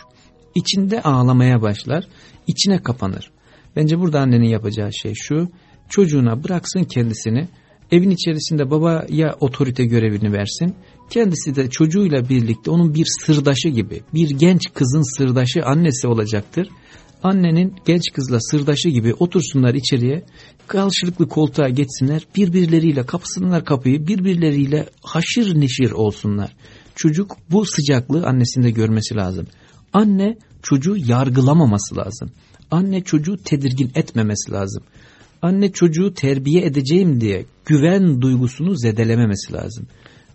İçinde ağlamaya başlar. içine kapanır. Bence burada annenin yapacağı şey şu. Çocuğuna bıraksın kendisini. Evin içerisinde babaya otorite görevini versin. Kendisi de çocuğuyla birlikte onun bir sırdaşı gibi, bir genç kızın sırdaşı annesi olacaktır. Annenin genç kızla sırdaşı gibi otursunlar içeriye, karşılıklı koltuğa geçsinler, birbirleriyle kapısınlar kapıyı, birbirleriyle haşır neşir olsunlar. Çocuk bu sıcaklığı annesinde görmesi lazım. Anne çocuğu yargılamaması lazım. Anne çocuğu tedirgin etmemesi lazım. Anne çocuğu terbiye edeceğim diye güven duygusunu zedelememesi lazım.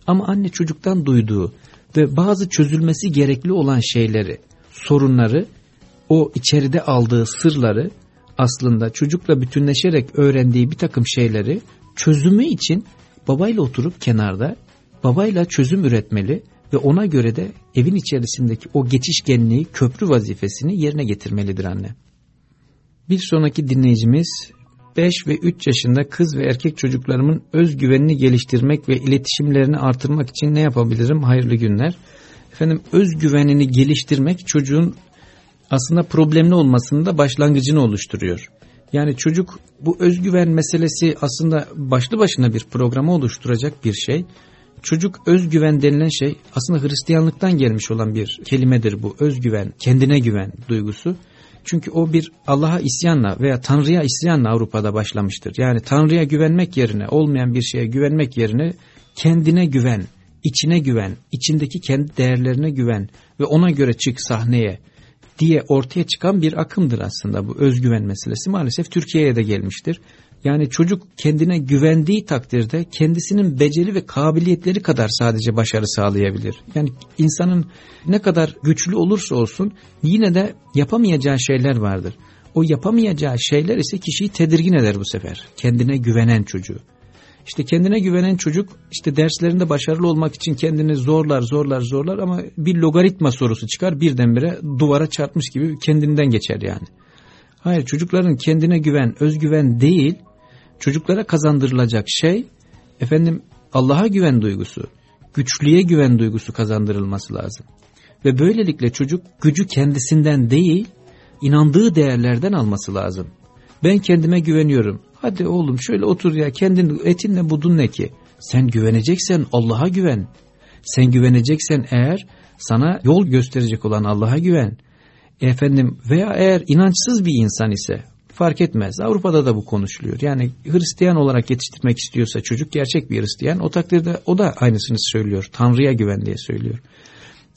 Ama anne çocuktan duyduğu ve bazı çözülmesi gerekli olan şeyleri, sorunları, o içeride aldığı sırları aslında çocukla bütünleşerek öğrendiği bir takım şeyleri çözümü için babayla oturup kenarda babayla çözüm üretmeli ve ona göre de evin içerisindeki o geçişkenliği, köprü vazifesini yerine getirmelidir anne. Bir sonraki dinleyicimiz 5 ve 3 yaşında kız ve erkek çocuklarımın özgüvenini geliştirmek ve iletişimlerini artırmak için ne yapabilirim? Hayırlı günler. Efendim özgüvenini geliştirmek çocuğun aslında problemli olmasının da başlangıcını oluşturuyor. Yani çocuk bu özgüven meselesi aslında başlı başına bir programı oluşturacak bir şey. Çocuk özgüven denilen şey aslında Hristiyanlıktan gelmiş olan bir kelimedir bu özgüven, kendine güven duygusu. Çünkü o bir Allah'a isyanla veya Tanrı'ya isyanla Avrupa'da başlamıştır. Yani Tanrı'ya güvenmek yerine, olmayan bir şeye güvenmek yerine kendine güven, içine güven, içindeki kendi değerlerine güven ve ona göre çık sahneye diye ortaya çıkan bir akımdır aslında bu özgüven meselesi. Maalesef Türkiye'ye de gelmiştir. Yani çocuk kendine güvendiği takdirde kendisinin beceri ve kabiliyetleri kadar sadece başarı sağlayabilir. Yani insanın ne kadar güçlü olursa olsun yine de yapamayacağı şeyler vardır. O yapamayacağı şeyler ise kişiyi tedirgin eder bu sefer. Kendine güvenen çocuğu. İşte kendine güvenen çocuk işte derslerinde başarılı olmak için kendini zorlar zorlar zorlar ama bir logaritma sorusu çıkar birdenbire duvara çarpmış gibi kendinden geçer yani. Hayır çocukların kendine güven, özgüven değil, çocuklara kazandırılacak şey efendim Allah'a güven duygusu, güçlüye güven duygusu kazandırılması lazım. Ve böylelikle çocuk gücü kendisinden değil, inandığı değerlerden alması lazım. Ben kendime güveniyorum. Hadi oğlum şöyle otur ya kendin etinle budun ne ki? Sen güveneceksen Allah'a güven. Sen güveneceksen eğer sana yol gösterecek olan Allah'a güven. Efendim veya eğer inançsız bir insan ise fark etmez. Avrupa'da da bu konuşuluyor. Yani Hristiyan olarak yetiştirmek istiyorsa çocuk gerçek bir Hristiyan o takdirde o da aynısını söylüyor. Tanrı'ya güven diye söylüyor.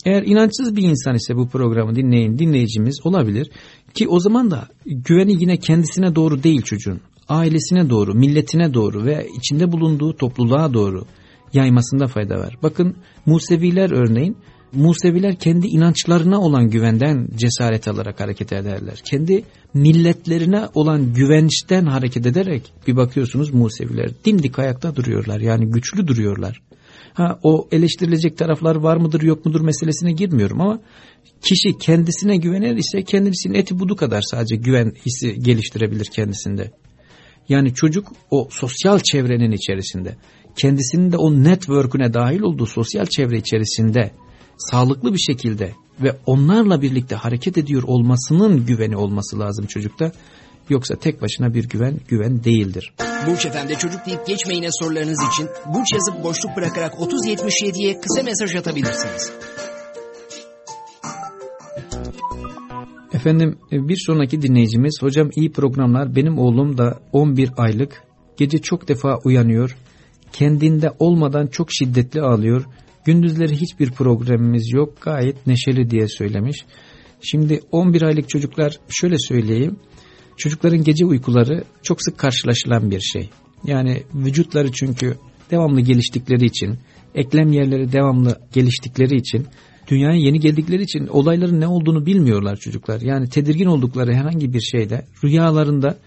Eğer inançsız bir insan ise bu programı dinleyin dinleyicimiz olabilir ki o zaman da güveni yine kendisine doğru değil çocuğun. Ailesine doğru, milletine doğru ve içinde bulunduğu topluluğa doğru yaymasında fayda var. Bakın Museviler örneğin Museviler kendi inançlarına olan güvenden cesaret alarak hareket ederler. Kendi milletlerine olan güvençten hareket ederek bir bakıyorsunuz Museviler dimdik ayakta duruyorlar. Yani güçlü duruyorlar. Ha o eleştirilecek taraflar var mıdır yok mudur meselesine girmiyorum ama kişi kendisine güvener ise kendisinin eti budu kadar sadece güven hissi geliştirebilir kendisinde. Yani çocuk o sosyal çevrenin içerisinde kendisinin de o network'üne dahil olduğu sosyal çevre içerisinde sağlıklı bir şekilde ve onlarla birlikte hareket ediyor olmasının güveni olması lazım çocukta. Yoksa tek başına bir güven güven değildir. Burç Efendi çocuk deyip geçmeyine sorularınız için Burç yazıp boşluk bırakarak 3077'ye kısa mesaj atabilirsiniz. Efendim e, bir sonraki dinleyicimiz hocam iyi programlar benim oğlum da 11 aylık gece çok defa uyanıyor kendinde olmadan çok şiddetli ağlıyor gündüzleri hiçbir programımız yok gayet neşeli diye söylemiş. Şimdi 11 aylık çocuklar şöyle söyleyeyim çocukların gece uykuları çok sık karşılaşılan bir şey. Yani vücutları çünkü devamlı geliştikleri için, eklem yerleri devamlı geliştikleri için, dünyaya yeni geldikleri için olayların ne olduğunu bilmiyorlar çocuklar. Yani tedirgin oldukları herhangi bir şeyde, rüyalarında,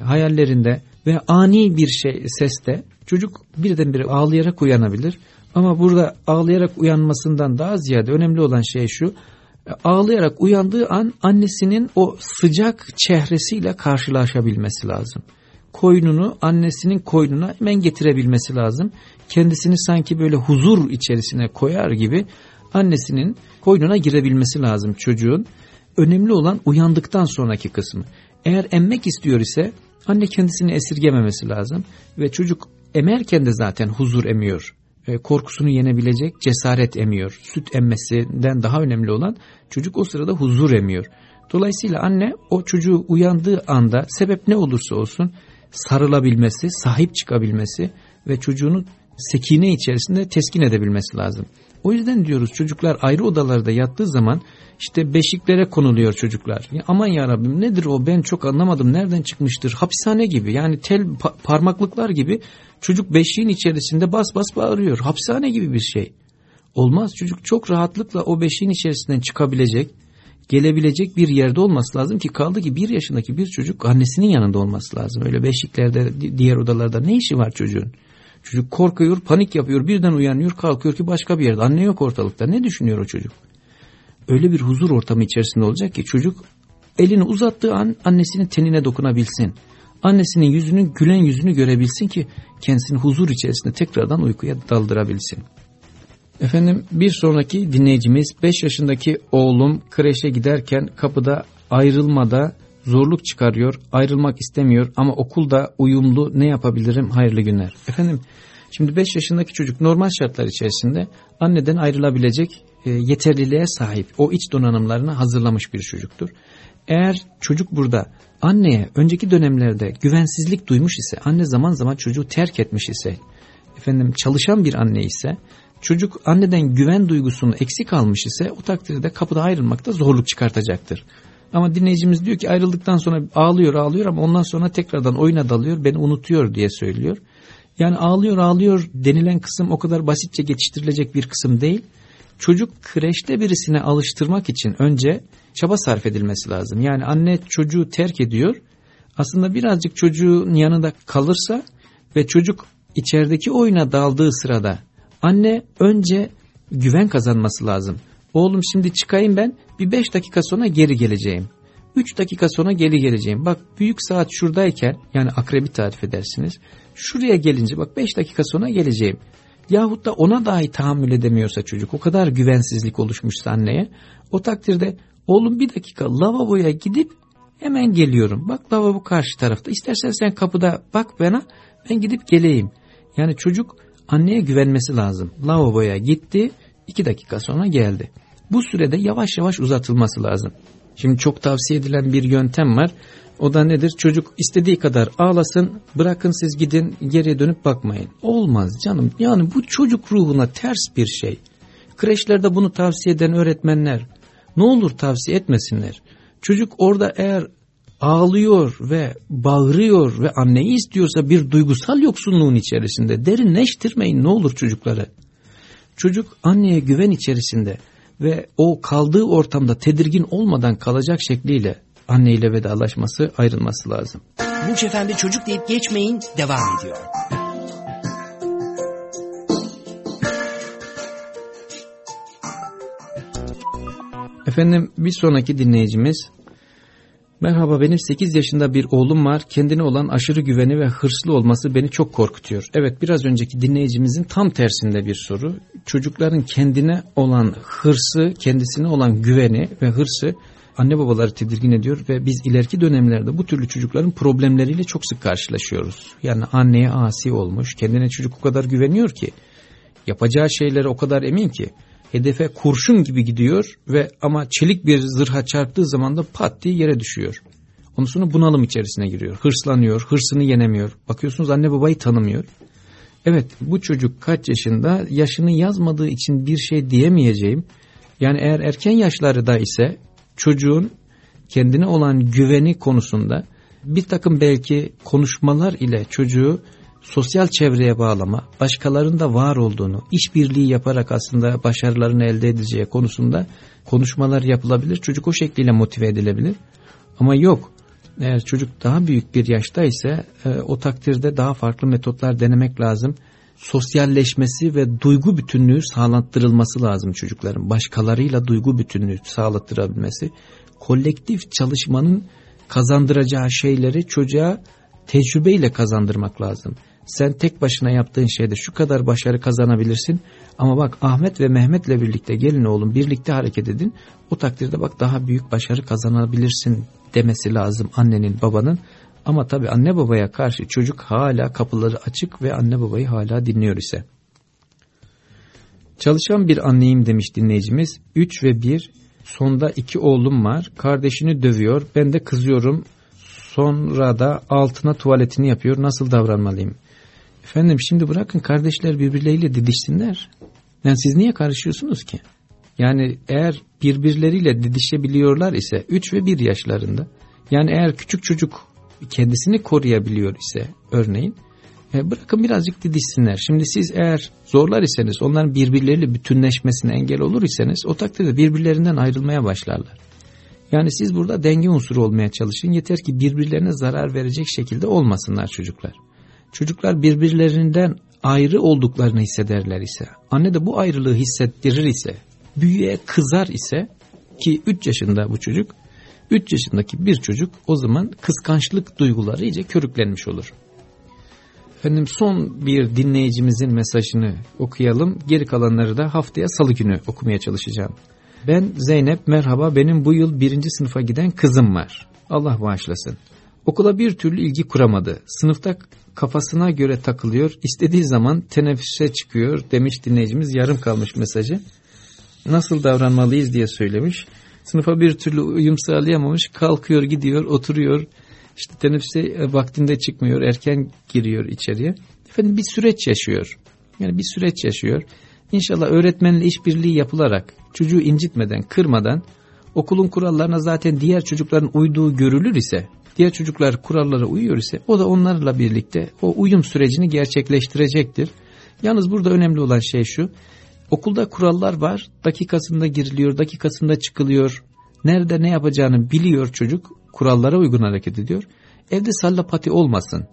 hayallerinde ve ani bir şey seste çocuk birdenbire ağlayarak uyanabilir. Ama burada ağlayarak uyanmasından daha ziyade önemli olan şey şu, ağlayarak uyandığı an annesinin o sıcak çehresiyle karşılaşabilmesi lazım. Koynunu annesinin koynuna hemen getirebilmesi lazım. Kendisini sanki böyle huzur içerisine koyar gibi annesinin koynuna girebilmesi lazım çocuğun. Önemli olan uyandıktan sonraki kısmı. Eğer emmek istiyor ise anne kendisini esirgememesi lazım ve çocuk emerken de zaten huzur emiyor. E, korkusunu yenebilecek cesaret emiyor. Süt emmesinden daha önemli olan çocuk o sırada huzur emiyor. Dolayısıyla anne o çocuğu uyandığı anda sebep ne olursa olsun sarılabilmesi, sahip çıkabilmesi ve çocuğunu sekine içerisinde teskin edebilmesi lazım. O yüzden diyoruz çocuklar ayrı odalarda yattığı zaman işte beşiklere konuluyor çocuklar. Ya aman ya Rabbim nedir o ben çok anlamadım nereden çıkmıştır. Hapishane gibi yani tel pa parmaklıklar gibi çocuk beşiğin içerisinde bas bas bağırıyor. Hapishane gibi bir şey. Olmaz çocuk çok rahatlıkla o beşiğin içerisinden çıkabilecek, gelebilecek bir yerde olması lazım ki kaldı ki bir yaşındaki bir çocuk annesinin yanında olması lazım. Öyle beşiklerde diğer odalarda ne işi var çocuğun? Çocuk korkuyor, panik yapıyor, birden uyanıyor, kalkıyor ki başka bir yerde. Anne yok ortalıkta. Ne düşünüyor o çocuk? Öyle bir huzur ortamı içerisinde olacak ki çocuk elini uzattığı an annesinin tenine dokunabilsin. Annesinin yüzünün gülen yüzünü görebilsin ki kendisini huzur içerisinde tekrardan uykuya daldırabilsin. Efendim bir sonraki dinleyicimiz 5 yaşındaki oğlum kreşe giderken kapıda ayrılmada zorluk çıkarıyor, ayrılmak istemiyor ama okulda uyumlu ne yapabilirim hayırlı günler. Efendim şimdi 5 yaşındaki çocuk normal şartlar içerisinde anneden ayrılabilecek e, yeterliliğe sahip o iç donanımlarını hazırlamış bir çocuktur. Eğer çocuk burada anneye önceki dönemlerde güvensizlik duymuş ise, anne zaman zaman çocuğu terk etmiş ise, efendim çalışan bir anne ise, çocuk anneden güven duygusunu eksik almış ise o takdirde kapıda ayrılmakta zorluk çıkartacaktır. Ama dinleyicimiz diyor ki ayrıldıktan sonra ağlıyor ağlıyor ama ondan sonra tekrardan oyuna dalıyor beni unutuyor diye söylüyor. Yani ağlıyor ağlıyor denilen kısım o kadar basitçe geçiştirilecek bir kısım değil. Çocuk kreşte birisine alıştırmak için önce çaba sarf edilmesi lazım. Yani anne çocuğu terk ediyor. Aslında birazcık çocuğun yanında kalırsa ve çocuk içerideki oyuna daldığı sırada anne önce güven kazanması lazım. Oğlum şimdi çıkayım ben bir beş dakika sonra geri geleceğim. Üç dakika sonra geri geleceğim. Bak büyük saat şuradayken yani akrebi tarif edersiniz. Şuraya gelince bak beş dakika sonra geleceğim. Yahut da ona dahi tahammül edemiyorsa çocuk o kadar güvensizlik oluşmuşsa anneye. O takdirde oğlum bir dakika lavaboya gidip hemen geliyorum. Bak lavabo karşı tarafta. İstersen sen kapıda bak bana ben gidip geleyim. Yani çocuk anneye güvenmesi lazım. Lavaboya gitti iki dakika sonra geldi. Bu sürede yavaş yavaş uzatılması lazım. Şimdi çok tavsiye edilen bir yöntem var. O da nedir? Çocuk istediği kadar ağlasın, bırakın siz gidin, geriye dönüp bakmayın. Olmaz canım. Yani bu çocuk ruhuna ters bir şey. Kreşlerde bunu tavsiye eden öğretmenler ne olur tavsiye etmesinler. Çocuk orada eğer ağlıyor ve bağırıyor ve anneyi istiyorsa bir duygusal yoksunluğun içerisinde derinleştirmeyin ne olur çocukları. Çocuk anneye güven içerisinde ve o kaldığı ortamda tedirgin olmadan kalacak şekliyle anneyle vedalaşması ayrılması lazım. Burç Efendi çocuk deyip geçmeyin devam ediyor. Efendim bir sonraki dinleyicimiz Merhaba benim 8 yaşında bir oğlum var. Kendine olan aşırı güveni ve hırslı olması beni çok korkutuyor. Evet biraz önceki dinleyicimizin tam tersinde bir soru. Çocukların kendine olan hırsı, kendisine olan güveni ve hırsı anne babaları tedirgin ediyor ve biz ileriki dönemlerde bu türlü çocukların problemleriyle çok sık karşılaşıyoruz. Yani anneye asi olmuş, kendine çocuk o kadar güveniyor ki, yapacağı şeylere o kadar emin ki, hedefe kurşun gibi gidiyor ve ama çelik bir zırha çarptığı zaman da pat diye yere düşüyor. Ondan sonra bunalım içerisine giriyor. Hırslanıyor, hırsını yenemiyor. Bakıyorsunuz anne babayı tanımıyor. Evet bu çocuk kaç yaşında yaşını yazmadığı için bir şey diyemeyeceğim. Yani eğer erken yaşlarda ise çocuğun kendine olan güveni konusunda bir takım belki konuşmalar ile çocuğu sosyal çevreye bağlama, başkalarında var olduğunu, işbirliği yaparak aslında başarılarını elde edeceği konusunda konuşmalar yapılabilir. Çocuk o şekliyle motive edilebilir. Ama yok, eğer çocuk daha büyük bir yaşta ise e, o takdirde daha farklı metotlar denemek lazım. Sosyalleşmesi ve duygu bütünlüğü sağlattırılması lazım çocukların. Başkalarıyla duygu bütünlüğü sağlattırabilmesi. Kolektif çalışmanın kazandıracağı şeyleri çocuğa tecrübeyle kazandırmak lazım. Sen tek başına yaptığın şeyde şu kadar başarı kazanabilirsin ama bak Ahmet ve Mehmet'le birlikte gelin oğlum birlikte hareket edin. O takdirde bak daha büyük başarı kazanabilirsin demesi lazım annenin babanın. Ama tabi anne babaya karşı çocuk hala kapıları açık ve anne babayı hala dinliyor ise. Çalışan bir anneyim demiş dinleyicimiz. 3 ve 1 sonda 2 oğlum var. Kardeşini dövüyor. Ben de kızıyorum. Sonra da altına tuvaletini yapıyor. Nasıl davranmalıyım? Efendim şimdi bırakın kardeşler birbirleriyle didişsinler. Yani siz niye karışıyorsunuz ki? Yani eğer birbirleriyle didişebiliyorlar ise 3 ve 1 yaşlarında yani eğer küçük çocuk kendisini koruyabiliyor ise örneğin e, bırakın birazcık didişsinler. Şimdi siz eğer zorlar iseniz onların birbirleriyle bütünleşmesine engel olur iseniz o takdirde birbirlerinden ayrılmaya başlarlar. Yani siz burada denge unsuru olmaya çalışın. Yeter ki birbirlerine zarar verecek şekilde olmasınlar çocuklar. Çocuklar birbirlerinden ayrı olduklarını hissederler ise, anne de bu ayrılığı hissettirir ise, büyüye kızar ise ki 3 yaşında bu çocuk, 3 yaşındaki bir çocuk o zaman kıskançlık duyguları iyice körüklenmiş olur. Efendim son bir dinleyicimizin mesajını okuyalım. Geri kalanları da haftaya salı günü okumaya çalışacağım. Ben Zeynep merhaba benim bu yıl birinci sınıfa giden kızım var. Allah bağışlasın. Okula bir türlü ilgi kuramadı. Sınıfta kafasına göre takılıyor. İstediği zaman teneffüse çıkıyor demiş dinleyicimiz. Yarım kalmış mesajı. Nasıl davranmalıyız diye söylemiş. Sınıfa bir türlü uyum sağlayamamış. Kalkıyor gidiyor oturuyor. İşte teneffüse e, vaktinde çıkmıyor. Erken giriyor içeriye. Efendim bir süreç yaşıyor. Yani bir süreç yaşıyor. İnşallah öğretmenle işbirliği yapılarak çocuğu incitmeden, kırmadan okulun kurallarına zaten diğer çocukların uyduğu görülür ise, diğer çocuklar kurallara uyuyor ise o da onlarla birlikte o uyum sürecini gerçekleştirecektir. Yalnız burada önemli olan şey şu, okulda kurallar var, dakikasında giriliyor, dakikasında çıkılıyor, nerede ne yapacağını biliyor çocuk, kurallara uygun hareket ediyor. Evde sallapati olmasın,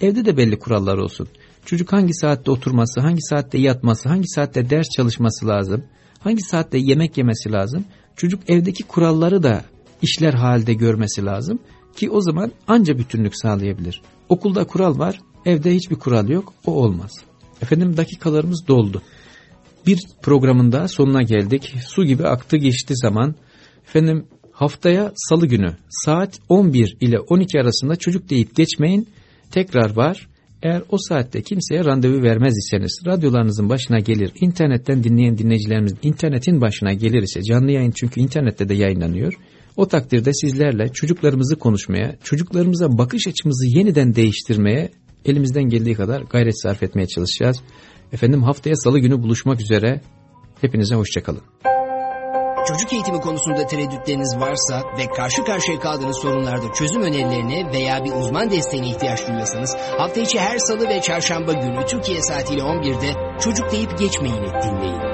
evde de belli kurallar olsun. Çocuk hangi saatte oturması, hangi saatte yatması, hangi saatte ders çalışması lazım, hangi saatte yemek yemesi lazım. Çocuk evdeki kuralları da işler halde görmesi lazım ki o zaman anca bütünlük sağlayabilir. Okulda kural var, evde hiçbir kural yok, o olmaz. Efendim dakikalarımız doldu. Bir programın daha sonuna geldik. Su gibi aktı geçti zaman. Efendim haftaya salı günü saat 11 ile 12 arasında çocuk deyip geçmeyin. Tekrar var. Eğer o saatte kimseye randevu vermez iseniz radyolarınızın başına gelir, internetten dinleyen dinleyicilerimiz internetin başına gelir ise canlı yayın çünkü internette de yayınlanıyor. O takdirde sizlerle çocuklarımızı konuşmaya, çocuklarımıza bakış açımızı yeniden değiştirmeye elimizden geldiği kadar gayret sarf etmeye çalışacağız. Efendim haftaya salı günü buluşmak üzere. Hepinize hoşçakalın. Çocuk eğitimi konusunda tereddütleriniz varsa ve karşı karşıya kaldığınız sorunlarda çözüm önerilerine veya bir uzman desteğine ihtiyaç duyuyorsanız hafta içi her salı ve çarşamba günü Türkiye saatiyle 11'de Çocuk Deyip Geçmeyin dinleyin.